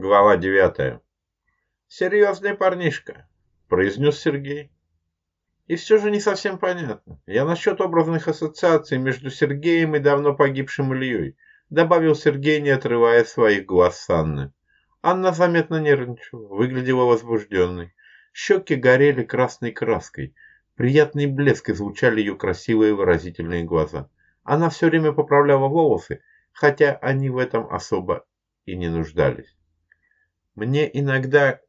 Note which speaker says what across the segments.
Speaker 1: Глава девятая. «Серьезный парнишка», – произнес Сергей. И все же не совсем понятно. Я насчет образных ассоциаций между Сергеем и давно погибшим Ильей, добавил Сергей, не отрывая своих глаз с Анны. Анна заметно нервничала, выглядела возбужденной. Щеки горели красной краской. Приятный блеск излучали ее красивые выразительные глаза. Она все время поправляла волосы, хотя они в этом особо и не нуждались. Мне иногда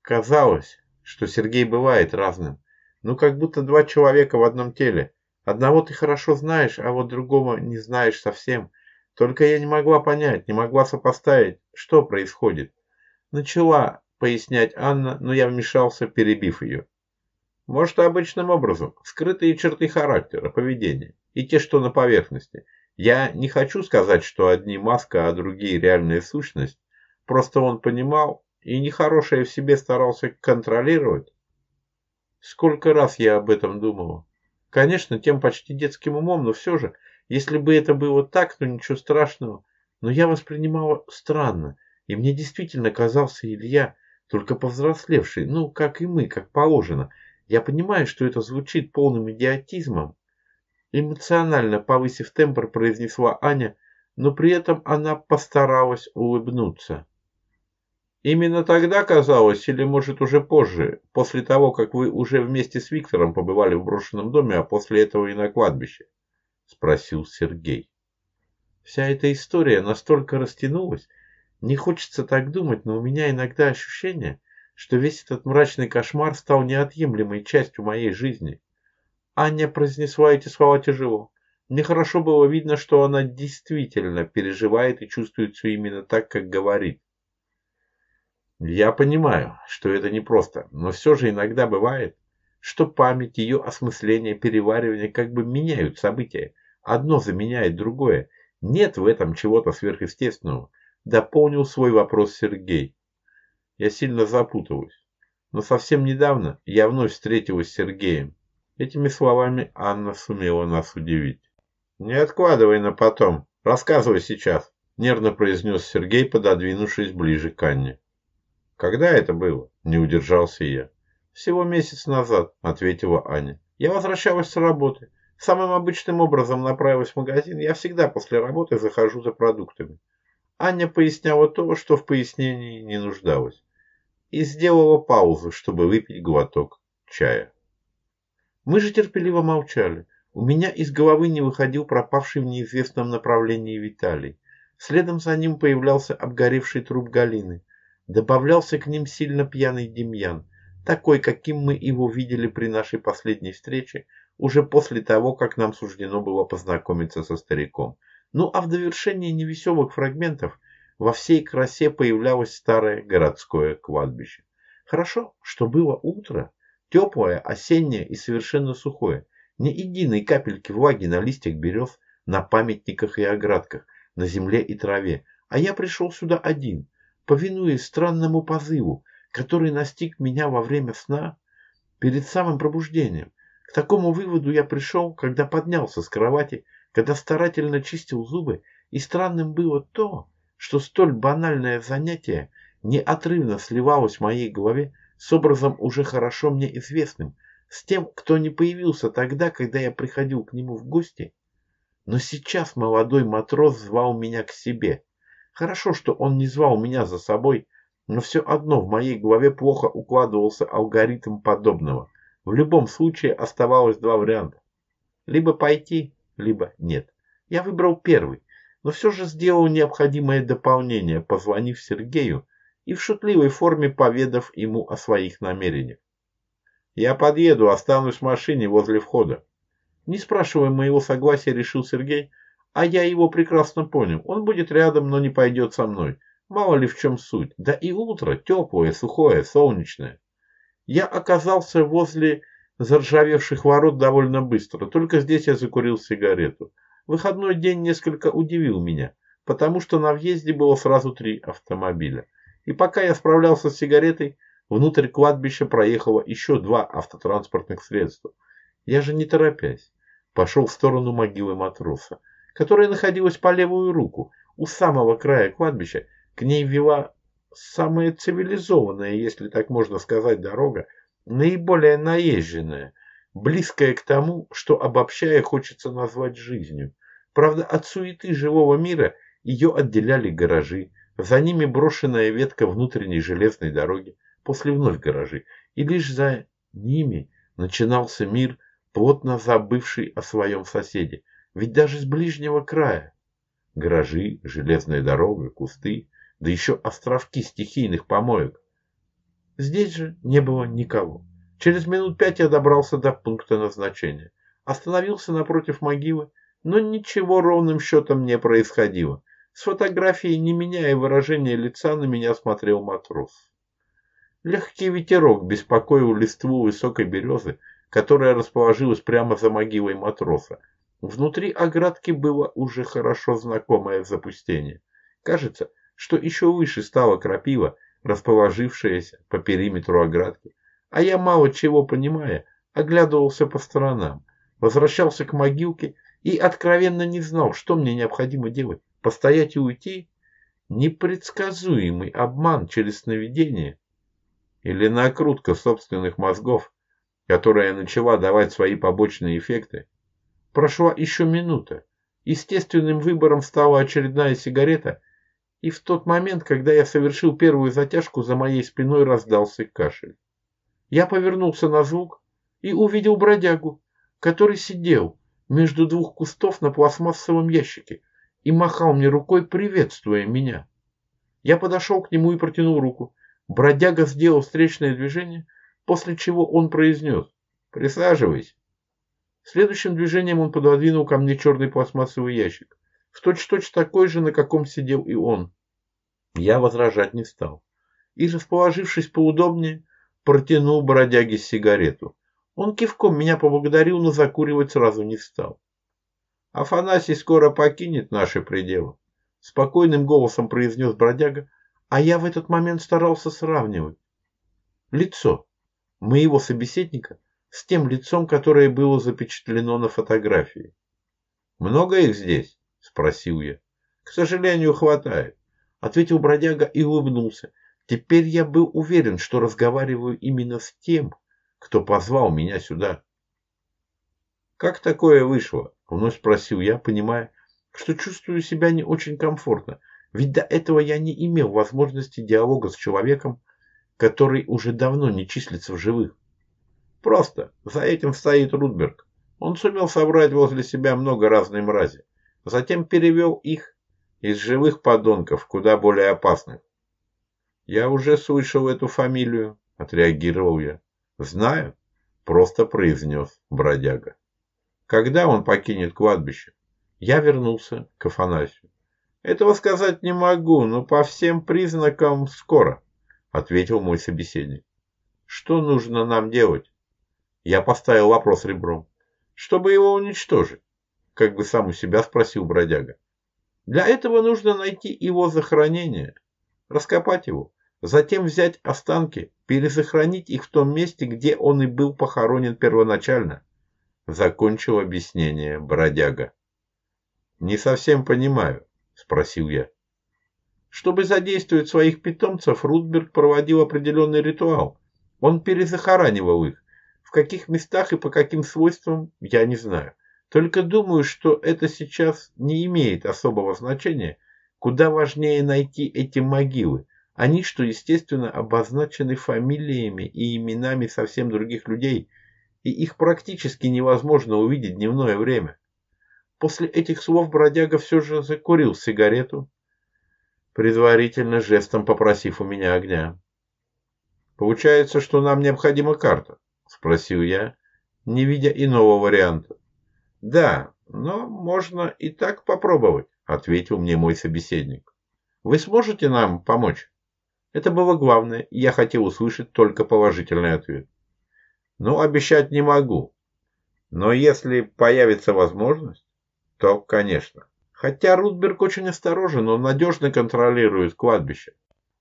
Speaker 1: казалось, что Сергей бывает разным. Ну, как будто два человека в одном теле. Одного ты хорошо знаешь, а вот другого не знаешь совсем. Только я не могла понять, не могла сопоставить, что происходит. Начала пояснять Анна, но я вмешался, перебив ее. Может, обычным образом, скрытые черты характера, поведения и те, что на поверхности. Я не хочу сказать, что одни маска, а другие реальная сущность. Просто он понимал и нехорошее в себе старался контролировать. Сколько раз я об этом думала. Конечно, тем почти детским умом, но все же, если бы это было так, то ничего страшного. Но я воспринимала странно, и мне действительно казался Илья, только повзрослевший, ну, как и мы, как положено – я понимаю, что это звучит полным идиотизмом. Эмоционально повысив тембр, произнесла Аня, но при этом она постаралась улыбнуться. Именно тогда казалось, или может уже позже, после того, как вы уже вместе с Виктором побывали в брошенном доме, а после этого и на кладбище? Спросил Сергей. Вся эта история настолько растянулась, не хочется так думать, но у меня иногда ощущение, что весь этот мрачный кошмар стал неотъемлемой частью моей жизни. Аня произнесла эти слова тяжело. Мне хорошо было видно, что она действительно переживает и чувствует все именно так, как говорит. Я понимаю, что это непросто, но все же иногда бывает, что память, ее осмысление, переваривание как бы меняют события. Одно заменяет другое. Нет в этом чего-то сверхъестественного. Дополнил свой вопрос Сергей. Я сильно запуталась. Но совсем недавно я вновь встретилась с Сергеем. Этими словами Анна сумела нас удивить. «Не откладывай на потом. Рассказывай сейчас», – нервно произнес Сергей, пододвинувшись ближе к Анне. «Когда это было?» – не удержался я. «Всего месяц назад», – ответила Аня. «Я возвращалась с работы. Самым обычным образом направилась в магазин. Я всегда после работы захожу за продуктами». Аня поясняла то, что в пояснении не нуждалось и сделала паузу, чтобы выпить глоток чая. Мы же терпеливо молчали. У меня из головы не выходил пропавший в неизвестном направлении Виталий. Следом за ним появлялся обгоревший труп Галины. Добавлялся к ним сильно пьяный Демьян, такой, каким мы его видели при нашей последней встрече, уже после того, как нам суждено было познакомиться со стариком. Ну а в довершение невеселых фрагментов во всей красе появлялось старое городское кладбище. Хорошо, что было утро, теплое, осеннее и совершенно сухое. Ни единой капельки влаги на листьях берез, на памятниках и оградках, на земле и траве. А я пришел сюда один, повинуясь странному позыву, который настиг меня во время сна перед самым пробуждением. К такому выводу я пришел, когда поднялся с кровати, когда старательно чистил зубы, и странным было то, что столь банальное занятие неотрывно сливалось в моей голове с образом уже хорошо мне известным, с тем, кто не появился тогда, когда я приходил к нему в гости. Но сейчас молодой матрос звал меня к себе. Хорошо, что он не звал меня за собой, но все одно в моей голове плохо укладывался алгоритм подобного. В любом случае оставалось два варианта. Либо пойти, либо нет. Я выбрал первый но все же сделал необходимое дополнение, позвонив Сергею и в шутливой форме поведав ему о своих намерениях. «Я подъеду, останусь в машине возле входа». Не спрашивая моего согласия, решил Сергей, а я его прекрасно понял. Он будет рядом, но не пойдет со мной. Мало ли в чем суть. Да и утро теплое, сухое, солнечное. Я оказался возле заржавевших ворот довольно быстро. Только здесь я закурил сигарету. Выходной день несколько удивил меня, потому что на въезде было сразу три автомобиля. И пока я справлялся с сигаретой, внутрь кладбища проехало еще два автотранспортных средства. Я же не торопясь, пошел в сторону могилы матроса, которая находилась по левую руку, у самого края кладбища. К ней вела самая цивилизованная, если так можно сказать, дорога, наиболее наезженная, близкая к тому, что обобщая хочется назвать жизнью. Правда, от суеты живого мира ее отделяли гаражи, за ними брошенная ветка внутренней железной дороги, после вновь гаражи, и лишь за ними начинался мир, плотно забывший о своем соседе, ведь даже с ближнего края. Гаражи, железная дорога, кусты, да еще островки стихийных помоек. Здесь же не было никого. Через минут пять я добрался до пункта назначения. Остановился напротив могилы, но ничего ровным счетом не происходило. С фотографией, не меняя выражения лица, на меня смотрел матрос. Легкий ветерок беспокоил листву высокой березы, которая расположилась прямо за могилой матроса. Внутри оградки было уже хорошо знакомое запустение. Кажется, что еще выше стала крапива, расположившаяся по периметру оградки. А я, мало чего понимая, оглядывался по сторонам, возвращался к могилке и откровенно не знал, что мне необходимо делать. Постоять и уйти? Непредсказуемый обман через сновидение или накрутка собственных мозгов, которая начала давать свои побочные эффекты. Прошла еще минута. Естественным выбором стала очередная сигарета, и в тот момент, когда я совершил первую затяжку, за моей спиной раздался кашель. Я повернулся на звук и увидел бродягу, который сидел между двух кустов на пластмассовом ящике и махал мне рукой, приветствуя меня. Я подошел к нему и протянул руку. Бродяга сделал встречное движение, после чего он произнес «Присаживайся». Следующим движением он пододвинул ко мне черный пластмассовый ящик, в точь-точь такой же, на каком сидел и он. Я возражать не стал. И, расположившись поудобнее, протянул бродяге сигарету. Он кивком меня поблагодарил, но закуривать сразу не стал. «Афанасий скоро покинет наши пределы», — спокойным голосом произнес бродяга, а я в этот момент старался сравнивать лицо моего собеседника с тем лицом, которое было запечатлено на фотографии. «Много их здесь?» – спросил я. «К сожалению, хватает», – ответил бродяга и улыбнулся. Теперь я был уверен, что разговариваю именно с тем, кто позвал меня сюда. «Как такое вышло?» – вновь спросил я, понимая, что чувствую себя не очень комфортно, ведь до этого я не имел возможности диалога с человеком, который уже давно не числится в живых. Просто за этим стоит Рудберг. Он сумел собрать возле себя много разной мрази. Затем перевел их из живых подонков куда более опасных. «Я уже слышал эту фамилию», — отреагировал я. «Знаю», — просто произнес бродяга. «Когда он покинет кладбище?» Я вернулся к Афанасию. Этого сказать не могу, но по всем признакам скоро, ответил мой собеседник. Что нужно нам делать? Я поставил вопрос ребром. Чтобы его уничтожить, как бы сам у себя спросил бродяга. Для этого нужно найти его захоронение, раскопать его, затем взять останки, перезахоронить их в том месте, где он и был похоронен первоначально. Закончил объяснение бродяга. Не совсем понимаю, спросил я. Чтобы задействовать своих питомцев, Рудберг проводил определенный ритуал. Он перезахоранивал их. В каких местах и по каким свойствам, я не знаю. Только думаю, что это сейчас не имеет особого значения. Куда важнее найти эти могилы. Они, что естественно, обозначены фамилиями и именами совсем других людей, и их практически невозможно увидеть дневное время. После этих слов бродяга все же закурил сигарету, предварительно жестом попросив у меня огня. «Получается, что нам необходима карта?» – спросил я, не видя иного варианта. «Да, но можно и так попробовать», – ответил мне мой собеседник. «Вы сможете нам помочь?» Это было главное, и я хотел услышать только положительный ответ. «Ну, обещать не могу. Но если появится возможность...» то, конечно. Хотя Рудберг очень осторожен, он надежно контролирует кладбище.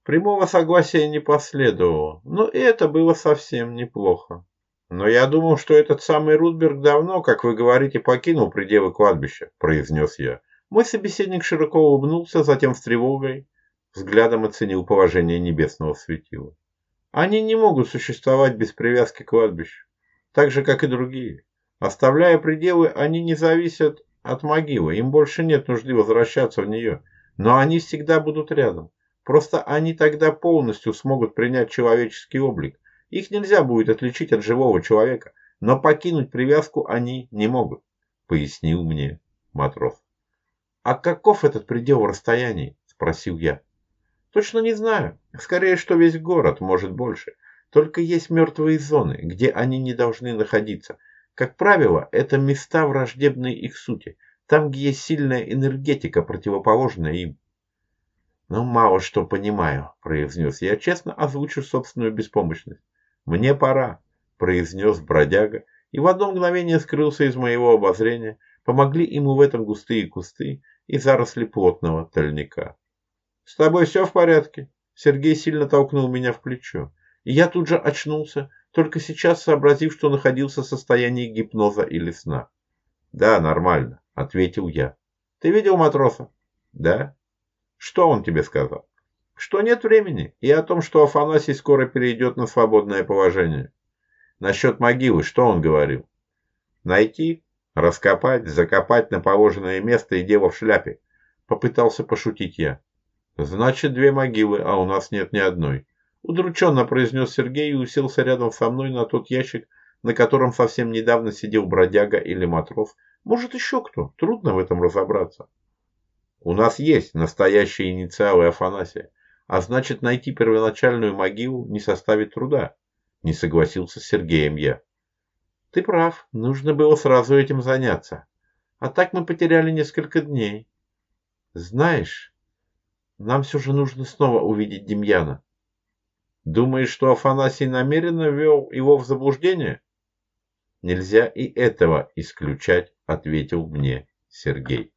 Speaker 1: Прямого согласия не последовало, но и это было совсем неплохо. Но я думал, что этот самый Рудберг давно, как вы говорите, покинул пределы кладбища, произнес я. Мой собеседник широко улыбнулся, затем с тревогой взглядом оценил положение небесного светила. Они не могут существовать без привязки к кладбищу, так же, как и другие. Оставляя пределы, они не зависят от могилы, им больше нет нужды возвращаться в нее, но они всегда будут рядом. Просто они тогда полностью смогут принять человеческий облик. Их нельзя будет отличить от живого человека, но покинуть привязку они не могут, пояснил мне матрос. А каков этот предел расстояний? спросил я. Точно не знаю. Скорее, что весь город, может больше. Только есть мертвые зоны, где они не должны находиться. Как правило, это места враждебные их сути. Там, где есть сильная энергетика, противоположная им. «Ну, мало что понимаю», — произнес я, честно озвучив собственную беспомощность. «Мне пора», — произнес бродяга, и в одно мгновение скрылся из моего обозрения. Помогли ему в этом густые кусты и заросли плотного тальника. «С тобой все в порядке?» Сергей сильно толкнул меня в плечо. И я тут же очнулся, только сейчас сообразив, что находился в состоянии гипноза или сна. «Да, нормально», — ответил я. «Ты видел матроса?» «Да». «Что он тебе сказал?» «Что нет времени, и о том, что Афанасий скоро перейдет на свободное положение». «Насчет могилы, что он говорил?» «Найти, раскопать, закопать на положенное место и дело в шляпе», — попытался пошутить я. «Значит, две могилы, а у нас нет ни одной», — удрученно произнес Сергей и уселся рядом со мной на тот ящик, на котором совсем недавно сидел бродяга или матрос. Может, еще кто. Трудно в этом разобраться. У нас есть настоящие инициалы Афанасия, а значит, найти первоначальную могилу не составит труда, не согласился с Сергеем я. Ты прав, нужно было сразу этим заняться. А так мы потеряли несколько дней. Знаешь, нам все же нужно снова увидеть Демьяна. Думаешь, что Афанасий намеренно ввел его в заблуждение? Нельзя и этого исключать, ответил мне Сергей.